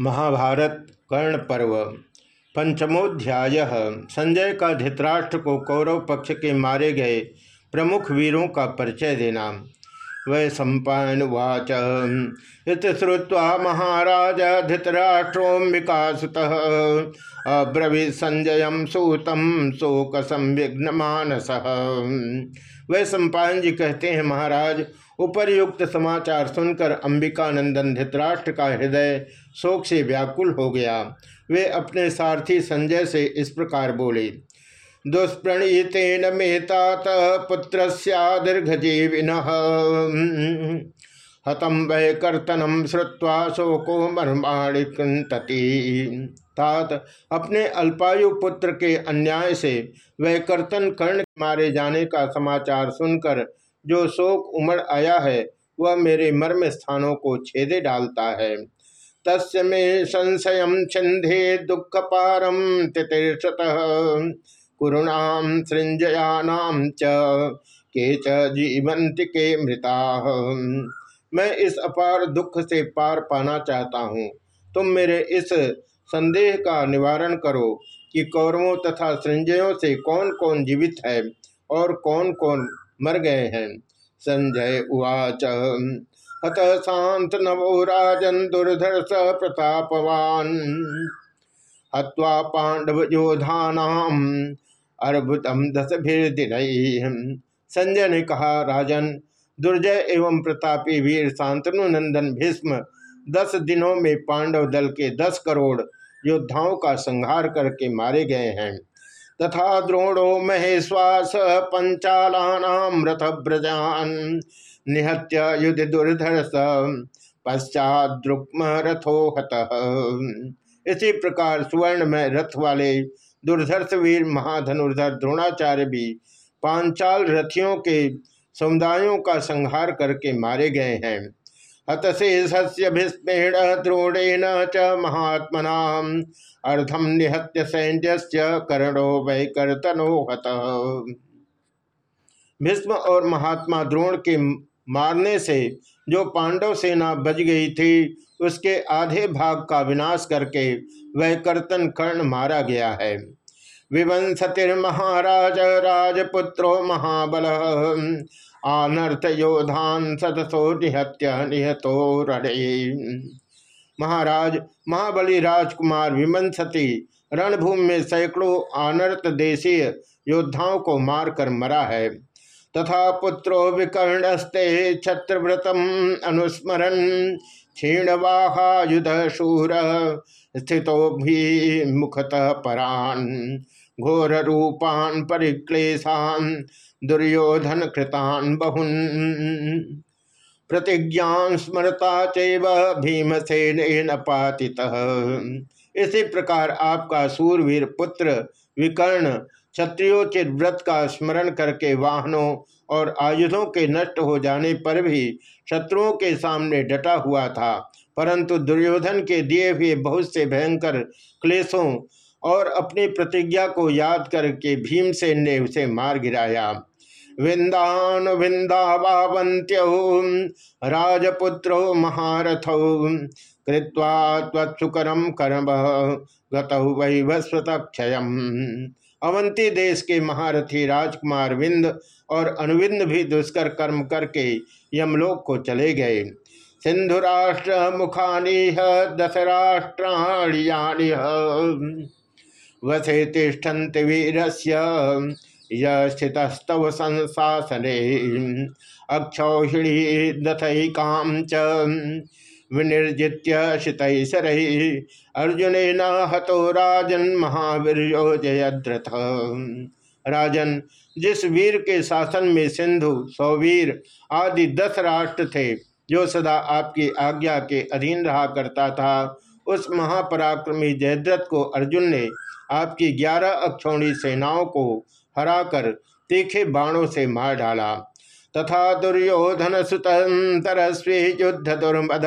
महाभारत कर्ण पर्व। पंचमोध्याय। संजय का धृतराष्ट्र को कौरव पक्ष के मारे गए प्रमुख वीरों का परिचय देना। वै सम्पावाच इत श्रुवा महाराज धृतराष्ट्रोम्बिका सुत अब्रवी संजय सूतम शोक संविघ्न मानस वै सम्पायन जी कहते हैं, महाराज, उपर्युक्त समाचार सुनकर अंबिकानंदन धृतराष्ट्र का हृदय शोक से व्याकुल हो गया। वे अपने सारथी संजय से इस प्रकार बोले, दुष्प्रणीतेन मेतात पुत्र दीर्घजीविन। हतम वह कर्तनम श्रुवा शोको मर्माणिकंतति तात अपने अल्पायु पुत्र के अन्याय से वह कर्तन कर्ण मारे जाने का समाचार सुनकर जो शोक उमड़ आया है, वह मेरे मर्म स्थानों को छेदे डालता है। तस् मे संशय छिंधे दुख पारम तितीर्षत कुरुणाम सृंजयानाम च के च जीवंत के मृता। मैं इस अपार दुख से पार पाना चाहता हूँ। तुम मेरे इस संदेह का निवारण करो कि कौरवों तथा सृंजयों से कौन कौन जीवित है और कौन कौन मर गए हैं। संजय उवाच। हत शांत नवो राजन दुर्धर्ष प्रतापवान। हवा पांडव योधानाम अर्भुतम दस भीर दिन संजय ने कहा, राजन, दुर्जय एवं प्रतापी वीर शांतनु, नंदन, भीष्म, दस दिनों में पांडव दल के दस करोड़ योद्धाओं का संहार करके मारे गए हैं। तथा द्रोणो, महेश्वास पंचालानाम रथ ब्रजान निहत्य युद्ध दुर्धर्ष पश्चात द्रुक्म रथो हत। इसी प्रकार स्वर्ण में रथ वाले दुर्धर्ष वीर महाधनुर्धर द्रोणाचार्य भी पांचाल रथियों के समुदायों का संहार करके मारे गए हैं। हतशेषस्य भीष्मेण द्रोणेन च महात्मना अर्धम निहत्य सैन्य कर्णो वै कर्तनो हत। भीष्म और महात्मा द्रोण के मारने से जो पांडव सेना बच गई थी, उसके आधे भाग का विनाश करके वह कर्तन कर्ण मारा गया है। विवंसतिर्महाराज राजपुत्रो महाबल, आनर्थ योधान सतसो निहत्य निहतो रे महाराज, महाबली राजकुमार विमंसती, रणभूमि में सैकड़ों आनर्त देशीय योद्धाओं को मारकर मरा है। तथा पुत्रो विकर्णस्ते छत्रव्रतम अनुस्मरण क्षीणवाहायुध शूर स्थितो भी मुखतः परान। घोर रूपान परिक्लेशान दुर्योधन कृतान बहुन। प्रतिज्ञा स्मरता चैव भीमसेन पाति इसी प्रकार आपका सूरवीर पुत्र विकर्ण क्षत्रियोचित व्रत का स्मरण करके वाहनों और आयुधों के नष्ट हो जाने पर भी शत्रुओं के सामने डटा हुआ था। परंतु दुर्योधन के दिए हुए बहुत से भयंकर क्लेशों और अपनी प्रतिज्ञा को याद करके भीमसेन ने उसे मार गिराया। विंदान विंदावावंत्यो राजपुत्रो महारथौ, कृत्वा त्वत्सुकरम कर्म, गतौ वैवस्वतक्षय अवंती देश के महारथी राजकुमार विंद और अनुविंद भी दुष्कर कर्म करके यमलोक को चले गए। सिंधुराष्ट्र मुखानी दशराष्ट्राणी वसे तिष्ठन्त वीरस्य, यस्थितस्तव संशासने अक्षौहिणी दथकाम च विनिर्जित्य शितैसर अर्जुन न हतो राजन महावीर जयद्रथ। राजन, जिस वीर के शासन में सिंधु, सौवीर आदि दस राष्ट्र थे, जो सदा आपकी आज्ञा के अधीन रहा करता था, उस महापराक्रमी जयद्रथ को अर्जुन ने आपकी ग्यारह अक्षौणी सेनाओं को हराकर तीखे बाणों से मार डाला। तथा दुर्योधन सुतरस्वी युद्ध दुर्मद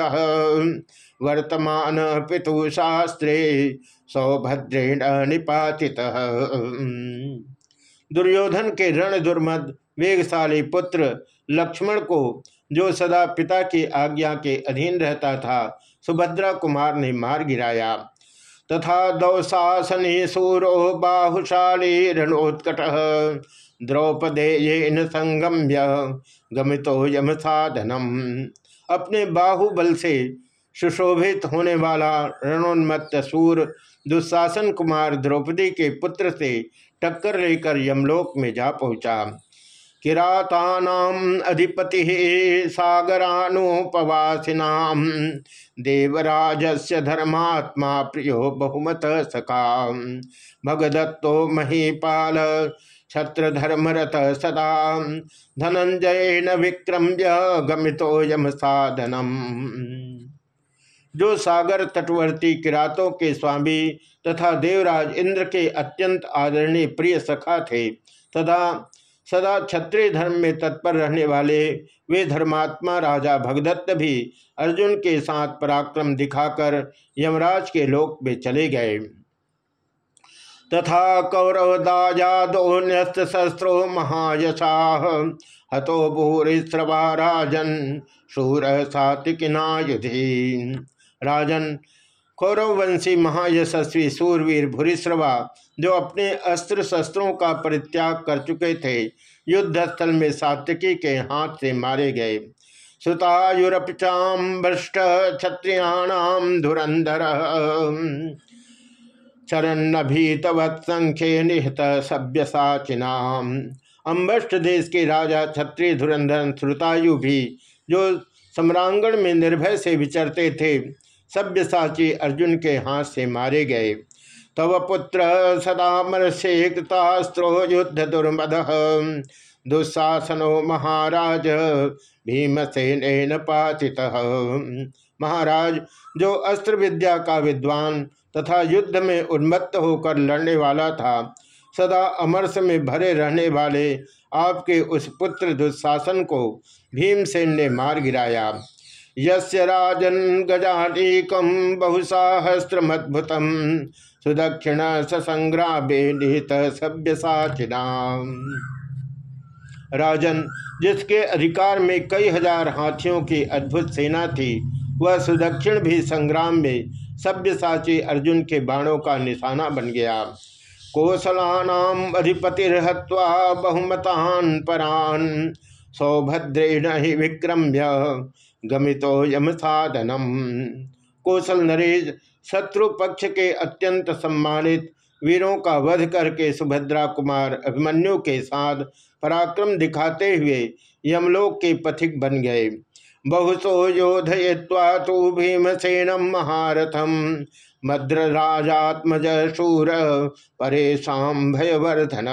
वर्तमान पितु शास्त्रे सौभद्रेण निपातित। दुर्योधन के रण दुर्मद, वेगशाली पुत्र लक्ष्मण को, जो सदा पिता की आज्ञा के अधीन रहता था, सुभद्रा कुमार ने मार गिराया। तथा दौशासनी सूरो बाहुशाली रणोत्कट। द्रौपदेयन संगम्य गमितो यम साधनम अपने बाहुबल से सुशोभित होने वाला रणोन्मत्त सूर दुशासन कुमार द्रौपदी के पुत्र से टक्कर लेकर यमलोक में जा पहुँचा। किरातानाम अधिपति सागरानुपवासिनाम। देवराजस्य धर्मात्मा प्रियो बहुमत सखा भगदत्तो महीपाल छत्रधर्मरत सदा धनंजय न विक्रम्य गमितो यम साधनम। जो सागर तटवर्ती किरातों के स्वामी तथा देवराज इंद्र के अत्यंत आदरणीय प्रिय सखा थे तथा सदा क्षत्रिय धर्म में तत्पर रहने वाले वे धर्मात्मा राजा भगदत्त भी अर्जुन के साथ पराक्रम दिखाकर यमराज के लोक में चले गए। तथा कौरव दाजादो न्यस्त शस्त्रो महायशा। हतो भूरिश्रवा राजन शूर सातिकिनायुधि राजन कौरववंशी महायशस्वी सूरवीर भूरिश्रवा जो अपने अस्त्र शस्त्रों का परित्याग कर चुके थे युद्ध स्थल में सात्विकी के हाथ से मारे गए। सुतायुरपचाम भ्रष्ट क्षत्रियाणाम धुरंधर। चरण्भीतवत् संख्य निहत सभ्य साचिनाम अम्बष्ट देश के राजा क्षत्रिय धुरंधर श्रुतायु भी, जो सम्रांगण में निर्भय से विचरते थे, सभ्यसाची अर्जुन के हाथ से मारे गए। तव पुत्र सदामरसेक्तास्त्रो युद्ध दुर्मद दुस्साहसनो महाराज भीमसेन पाचित। महाराज, जो अस्त्र विद्या का विद्वान तथा युद्ध में उन्मत्त होकर लड़ने वाला था, सदा अमरस में भरे रहने वाले आपके उस पुत्र दुशासन को भीमसेन ने मार गिराया। यस्य राजन गजानीकम बहुसाहस्रमद्भुतम सुदक्षिण ससंग्रामे निहित सभ्य राजन, जिसके अधिकार में कई हज़ार हाथियों की अद्भुत सेना थी, वह सुदक्षिण भी संग्राम में सभ्य साची अर्जुन के बाणों का निशाना बन गया। कोसलानाम अधिपतिर्हत्वा बहुमतान परान सौभद्रेण ही विक्रम्य गमितो यम साधनम। कौशल नरेश, शत्रु पक्ष के अत्यंत सम्मानित वीरों का वध करके सुभद्रा कुमार अभिमन्यु के साथ पराक्रम दिखाते हुए यमलोक के पथिक बन गए। बहुसो योधय्वा तो भीमसेनम महारथम मद्रराजात्मज शूर परेशान भयवर्धन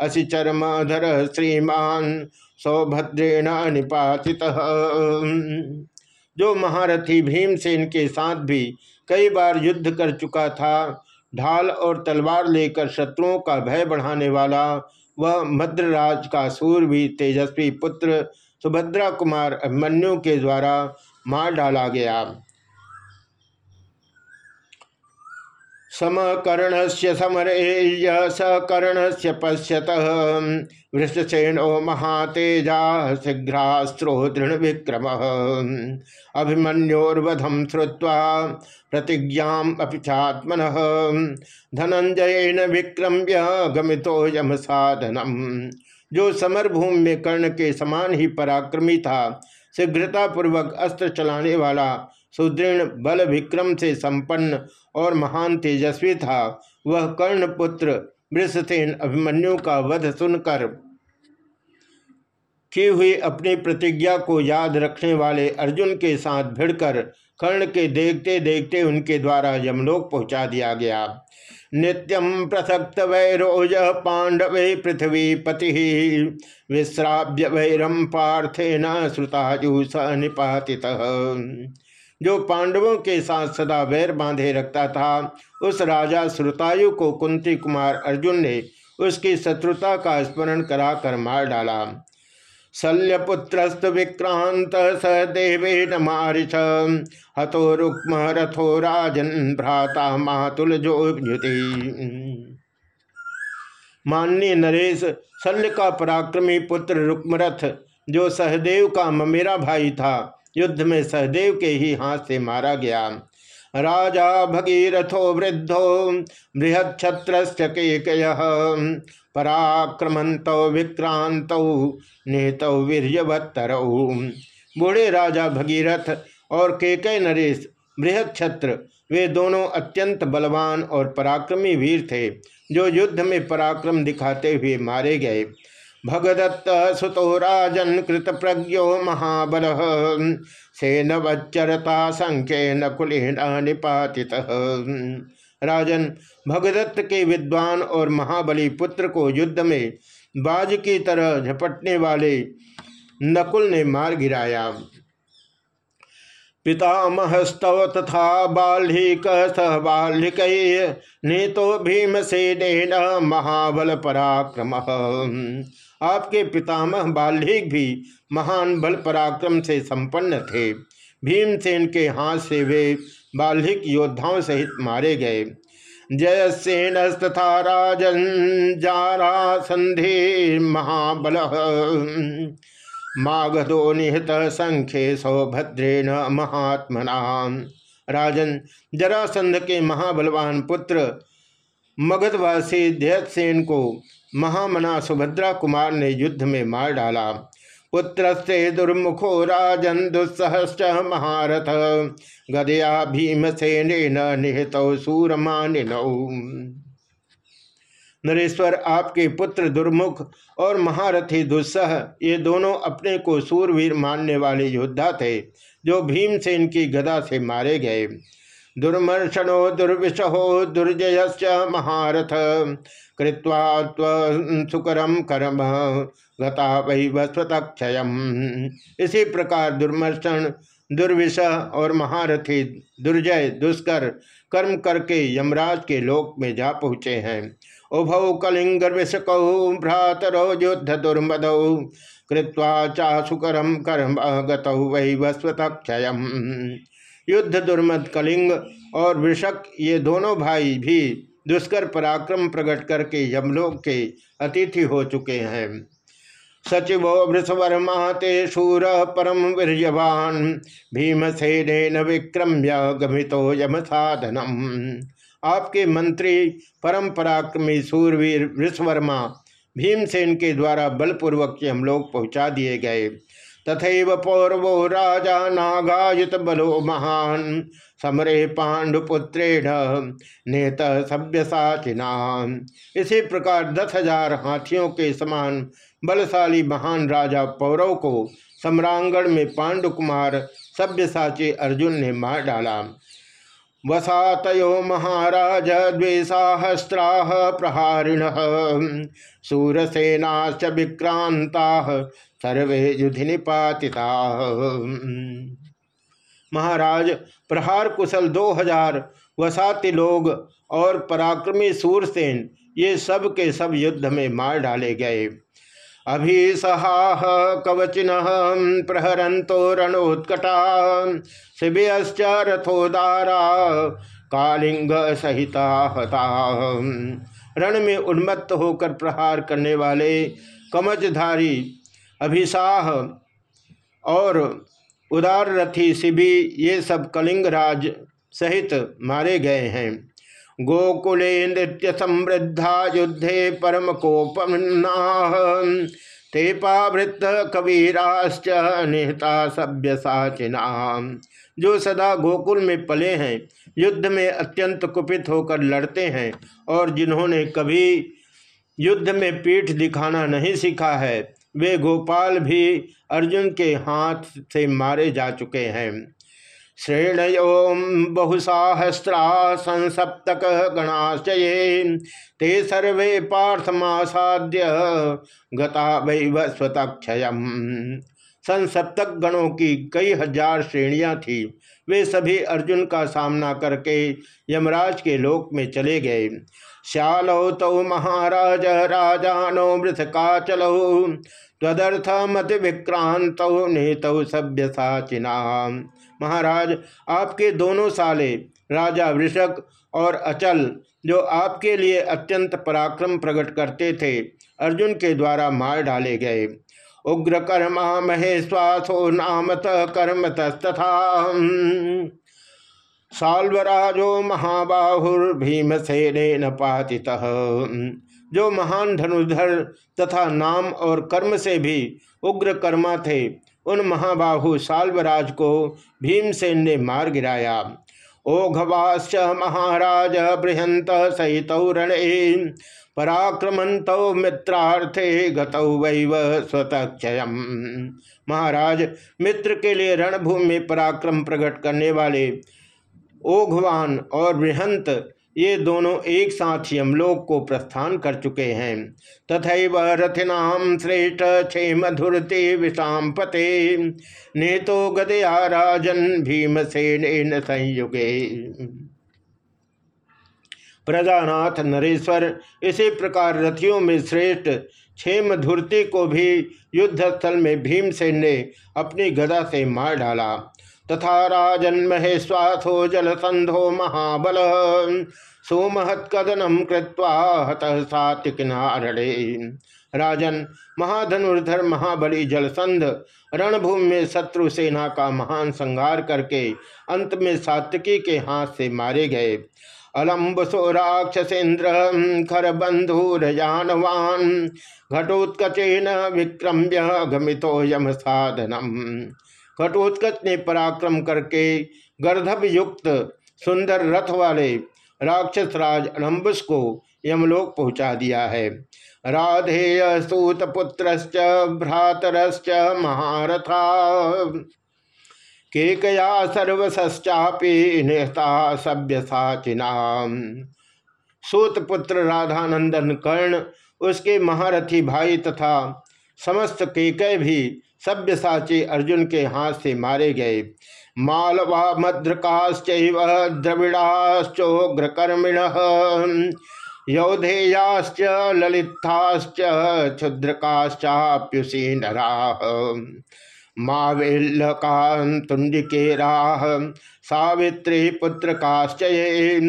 असिचर्मधर श्रीमान सौभद्रेण निपातित जो महारथी भीमसेन के साथ भी कई बार युद्ध कर चुका था ढाल और तलवार लेकर शत्रुओं का भय बढ़ाने वाला, वह मद्रराज का सूर भी तेजस्वी पुत्र सुभद्रा कुमार अभिमन्यु के द्वारा मार डाला गया। समकर्ण से समरेय सकर्ण से पश्यत। वृषसेनो महातेजा शीघ्रास्त्रो दृढ़ विक्रम अभिमन्योर्वधम श्रुवा प्रतिज्ञा अपिछात्मन धनंजय विक्रम्य गमितो यम साधनम। जो समरभूमि में कर्ण के समान ही पराक्रमी था, शीघ्रतापूर्वक अस्त्र चलाने वाला सुदृढ़ बल विक्रम से संपन्न और महान तेजस्वी था। वह कर्ण पुत्र वृषसेन अभिमन्यु का वध सुनकर की हुई अपनी प्रतिज्ञा को याद रखने वाले अर्जुन के साथ भिड़कर कर्ण के देखते देखते उनके द्वारा यमलोक पहुँचा दिया गया। नित्यम प्रसक्त वैरोज पांडवे पृथ्वी पति विश्राव्य वैरम पार्थे न श्रुताजु स निपाति जो पांडवों के साथ सदा वैर बांधे रखता था, उस राजा श्रुतायु को कुंती कुमार अर्जुन ने उसकी शत्रुता का स्मरण कराकर मार डाला। शल्यपुत्रस्त विक्रांत स देवेन मारिच हतो रुक्म रथो राजन भ्राता मातुल जो माननीय नरेश, शल्य का पराक्रमी पुत्र रुक्मरथ, जो सहदेव का ममेरा भाई था युद्ध में सहदेव के ही हाथ से मारा गया। राजा भगीरथो वृद्धो बृहद छत्र पराक्रमंत विक्रांत नेत वीरवत्तर बूढ़े राजा भगीरथ और केकय नरेश बृहद छत्र वे दोनों अत्यंत बलवान और पराक्रमी वीर थे, जो युद्ध में पराक्रम दिखाते हुए मारे गए। भगदत्त सुतो राजन कृत प्रज्ञो महाबल। सेन वच्चरता संख्य नकुलेन निपाति राजन, भगदत्त के विद्वान और महाबली पुत्र को युद्ध में बाज की तरह झपटने वाले नकुल ने मार गिराया। पितामहस्तव तथा बाल्हिक सह बाल्हिक नीतो भीमसेन महाबल पराक्रम। आपके पितामह बाल्हिक भी महान बल पराक्रम से संपन्न थे। भीमसेन के हाथ से वे बाल्हिक योद्धाओं सहित मारे गए। जयसेन तथा राजन जारा संधि महाबल। मागधो निहत संख्य सौभद्रेण महात्मना। राजन जरासंध के महाबलवान पुत्र मगधवासी जयसेन को महामना सुभद्रा कुमार ने युद्ध में मार डाला। पुत्र से दुर्मुखो राजन दुस्सहश्च महारथ, गदया भीमसेन निहित सूरमान नरेश्वर आपके पुत्र दुर्मुख और महारथी दुस्सह, ये दोनों अपने को सूरवीर मानने वाले योद्धा थे, जो भीमसेन की गदा से मारे गए। दुर्मर्शनो दुर्विशहो दुर्जयश्च महारथ। कृत्वा सुकरम कर्म, गता वही वस्वतक्षय इसी प्रकार दुर्मर्शन दुर्विषह और महारथी दुर्जय, दुष्कर कर्म करके यमराज के लोक में जा पहुँचे हैं। उभौ कलिंग विषकौ भ्रातरौ युद्ध दुर्मदौ। कृत्वा चाशुकरम कर्म गतौ वही वस्वतक्षय युद्ध दुर्मद कलिंग और वृषक, ये दोनों भाई भी दुष्कर पराक्रम प्रकट करके यमलोक के अतिथि हो चुके हैं। सचिवो वृषवर्मा, ते शूर परम वीरवान भीमसेन विक्रम्य गमितो यम साधनम। आपके मंत्री, परम पराक्रमी सूरवीर वृषवर्मा, भीमसेन के द्वारा बलपूर्वक यमलोक पहुँचा दिए गए। तथा पौरवो राजा नागायुत बलो महान। समरे पांडुपुत्रेण नेत सभ्यसाचिना इसी प्रकार दस हज़ार हाथियों के समान बलशाली महान राजा पौरव को सम्रांगण में पांडुकुमार सभ्यसाची अर्जुन ने मार डाला। वसातयो महाराज द्वेसाहस्रा प्रहारिण। सूरसेनाश्च विक्रांता सर्वे युधि निपातिता महाराज, प्रहार कुशल दो हज़ार वसाति लोग और पराक्रमी सूरसेन, ये सब के सब युद्ध में मार डाले गए। अभिसहाह कवचिन प्रहरंतो रणोत्कटा। शिव्यश्च रथोदारा कालिंग सहिता हता। रण में उन्मत्त होकर प्रहार करने वाले कमचधारी अभिसाह और उदार रथी शिबी, ये सब कलिंगराज सहित मारे गए हैं। गोकुले नृत्य समृद्धा युद्धे परम कोपन्ना ते पावृत कबीराश्च निहता सभ्य साचिना जो सदा गोकुल में पले हैं, युद्ध में अत्यंत कुपित होकर लड़ते हैं और जिन्होंने कभी युद्ध में पीठ दिखाना नहीं सीखा है, वे गोपाल भी अर्जुन के हाथ से मारे जा चुके हैं। श्रेणयो बहुसाहस्रा संसप्तक गणाश्चये ते सर्वे पार्थमासाद्य गता वैवस्वतक्षय संसप्तक गणों की कई हज़ार श्रेणियाँ थी। वे सभी अर्जुन का सामना करके यमराज के लोक में चले गए। श्यालौ तौ महाराज राजानो मृतकाचलौ तदर्थ मत विक्रांत नेतौ सभ्य साचिना महाराज, आपके दोनों साले, राजा वृषक और अचल, जो आपके लिए अत्यंत पराक्रम प्रकट करते थे, अर्जुन के द्वारा मार डाले गए। उग्र कर्मा महेश्वासो नामत कर्म तस्तथा साल्वराजो महाबाहुर्भीमसेन पाति जो महान धनुधर तथा नाम और कर्म से भी उग्र कर्मा थे, उन महाबाहु साल्वराज को भीमसेन ने मार गिराया। ओघवाश्च महाराज बृहंत सहित रणे पराक्रमंत मित्रार्थे गतौ वैव स्वतक्षय महाराज मित्र के लिए रणभूमि में पराक्रम प्रकट करने वाले ओघवान और बृहंत, ये दोनों एक साथ यमलोक को प्रस्थान कर चुके हैं। तथा रथिनाम श्रेष्ठ क्षेम धुरते विषाम पते ने नेतो गदया राजन भीमसेन संयुगे। प्रजानाथ नरेश्वर, इसी प्रकार रथियों में श्रेष्ठ क्षेम धुरती को भी युद्ध स्थल में भीमसेन ने अपनी गदा से मार डाला। तथा राजन्महे स्वाथो जल संधो महाबल। सोमहत्कदनम कृत्वा हतः राजन, महाधनुर्धर, महाबली जलसंध रणभूमि में शत्रु सेना का महान संहार करके अंत में सात्विकी के हाथ से मारे गए। अलम्बसो राक्षसेन्द्र, खर बंधुरजानवान घटोत्कचेन विक्रम्य गमितो यम साधनम। घटोत्कच ने पराक्रम करके गर्धभ युक्त सुंदर रथ वाले राक्षस राज अनम्बुस को यमलोक पहुँचा दिया है। राधेय सूत पुत्र भ्रातरश्च, महारथा। केकया सर्वश्चापी निहता सभ्य साचिना सूत पुत्र राधानंदन कर्ण, उसके महारथी भाई तथा समस्त केकय भी सभ्य साची अर्जुन के हाथ से मारे गए। मालवा मद्रकाश्च द्रविड़ाश्चोग्रकर्मिण यौधेयाश्च ललिताश्च क्षुद्रकाश्चाप्युषीनरा मावेल्लकान्तुण्डिकेराः सावित्री पुत्रकाश्च ये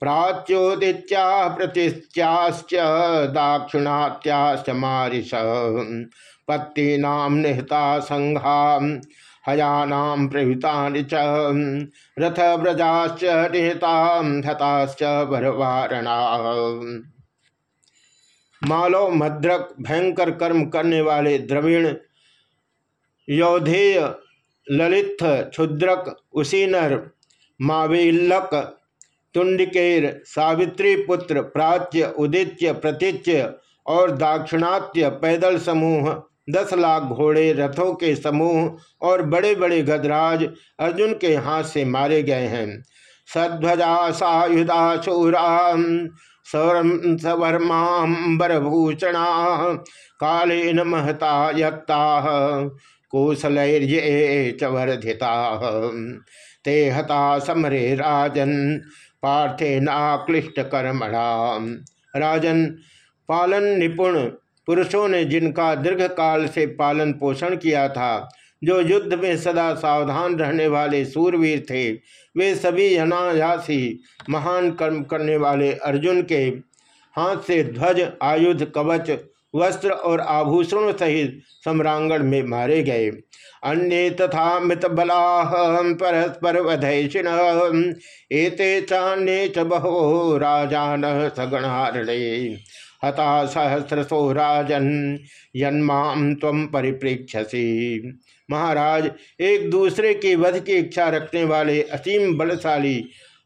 प्राच्योदित्या प्रतिश्चाश्च दाक्षिणात्याश्च मारिष पत्तीनां निहता संघा हयानाम प्रयुता च। रथ व्रजाश्च निहता हताश्च वरवारणा मालव मद्रक भयंकर कर्म करने वाले द्रविण, यौधेय, ललित, क्षुद्रक, उसीनर माविल्लक तुंडिकेर सावित्री पुत्र प्राच्य, उदित्य, प्रतीच्य और दाक्षिणात्य पैदल समूह, दस लाख घोड़े रथों के समूह और बड़े बड़े गदराज अर्जुन के हाथ से मारे गए हैं। सध्वजा सायुधा शूरा सवर्माबरभूषणा कालेन महता यत्ता कौशलैर्ये चवर्धिता ते हता समरे राजन पार्थेनाक्लिष्ट कर्मणा। राजन, पालन निपुण पुरुषों ने जिनका दीर्घ काल से पालन पोषण किया था, जो युद्ध में सदा सावधान रहने वाले सूरवीर थे, वे सभी अनायासी महान कर्म करने वाले अर्जुन के हाथ से ध्वज, आयुध, कवच वस्त्र और आभूषणों सहित सम्रांगण में मारे गए। अन्य तथा मृत बला परस्पर वधैषिण, एते चान्य च बहो राजान सगणारणे। हता सहस्रसो राजन यन्माम तम परिप्रेक्षसी महाराज, एक दूसरे के वध की इच्छा रखने वाले असीम बलशाली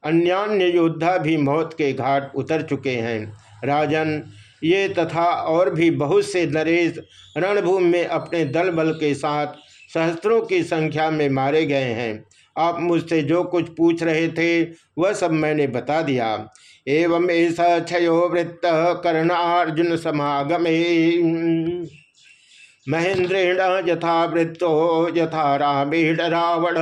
अन्यान्य योद्धा भी मौत के घाट उतर चुके हैं। राजन ये तथा और भी बहुत से नरेश रणभूमि में अपने दल बल के साथ सहस्त्रों की संख्या में मारे गए हैं। आप मुझसे जो कुछ पूछ रहे थे, वह सब मैंने बता दिया। एवं ऐसा क्षयो वृत्त कर्ण अर्जुन समागमे। महेंद्रेण यथा वृत्तो यथा रामेण रावण।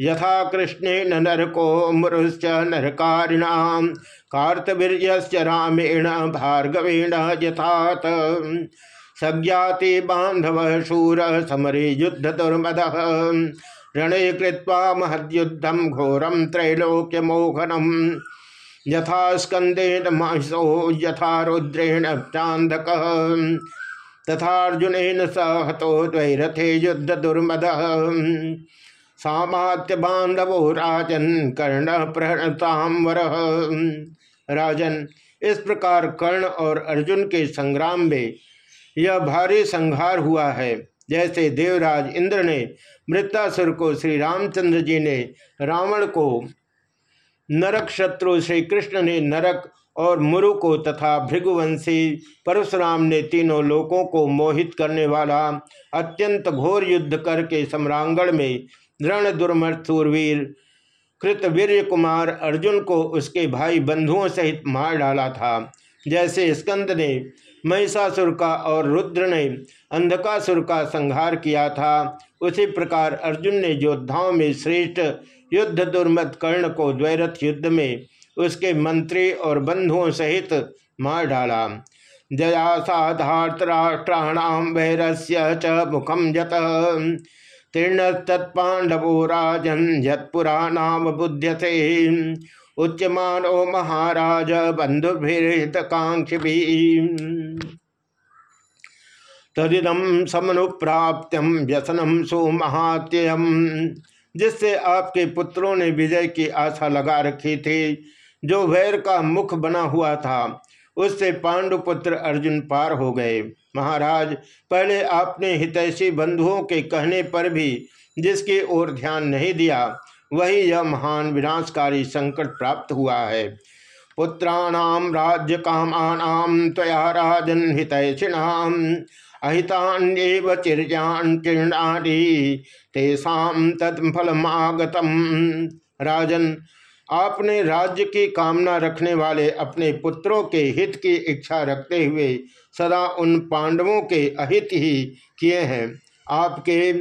यथा कृष्णेन नरको मुरुश्च नरकारिणाम। कार्तवीर्य रामेण भार्गवेण यथात। सज्ञाति बांधव शूर समरे युद्ध दुर्मद। रणे कृत्वा महद्युद्धम घोरम त्रैलोक्य मोहनम यथा स्कंदेन महिषो यथा रुद्रेण चांदक तथा अर्जुन स हतो युद्ध दुर्मद सामात्य बांधवो राजन कर्ण प्रहताम वर राजन इस प्रकार कर्ण और अर्जुन के संग्राम में यह भारी संहार हुआ है। जैसे देवराज इंद्र ने मृतासुर को श्री रामचंद्र जी ने रावण को नरक शत्रु श्री कृष्ण ने नरक और मुरु को तथा भृगुवंशी परशुराम ने तीनों लोकों को मोहित करने वाला अत्यंत घोर युद्ध करके सम्रांगण में रण दुर्मर्थ सूरवीर कृतवीर्य कुमार अर्जुन को उसके भाई बंधुओं सहित मार डाला था। जैसे स्कंद ने महिषासुर का और रुद्र ने अंधकासुर का संहार किया था, उसी प्रकार अर्जुन ने योद्धाओं में श्रेष्ठ युद्ध दुर्मत कर्ण को द्वैरथ युद्ध में उसके मंत्री और बंधुओं सहित मार डाला। जया साधार्तराष्ट्राणाम वैरस्य च मुखम जत। तीर्ण तत्पांडवो राजन यत्पुराणाम बुध्यते। उच्यमानो महाराज बंधुभित कांक्षी तदिदम समनुप्राप्त्यम व्यसनम सुमहात्यम जिससे आपके पुत्रों ने विजय की आशा लगा रखी थी। जो वैर का मुख बना हुआ था, उससे पांडुपुत्र अर्जुन पार हो गए। महाराज, पहले आपने हितैषी बंधुओं के कहने पर भी जिसकी ओर ध्यान नहीं दिया, वही यह महान विनाशकारी संकट प्राप्त हुआ है। पुत्राणाम राज्य कामानाम तया राजन हितैषिणाम अहितान्यव चिर्यान किरणारी तेसाम तत्फलमागतम राजन आपने राज्य की कामना रखने वाले अपने पुत्रों के हित की इच्छा रखते हुए सदा उन पांडवों के अहित ही किए हैं। आपके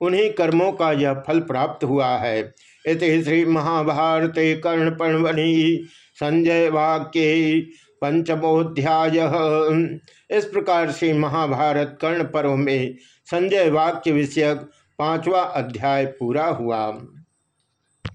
उन्हीं कर्मों का यह फल प्राप्त हुआ है। इस श्री महाभारत कर्ण पर्वणि संजय वाक्य पंचमोध्याय। इस प्रकार से महाभारत कर्ण पर्व में संजय वाक्य विषयक पांचवा अध्याय पूरा हुआ।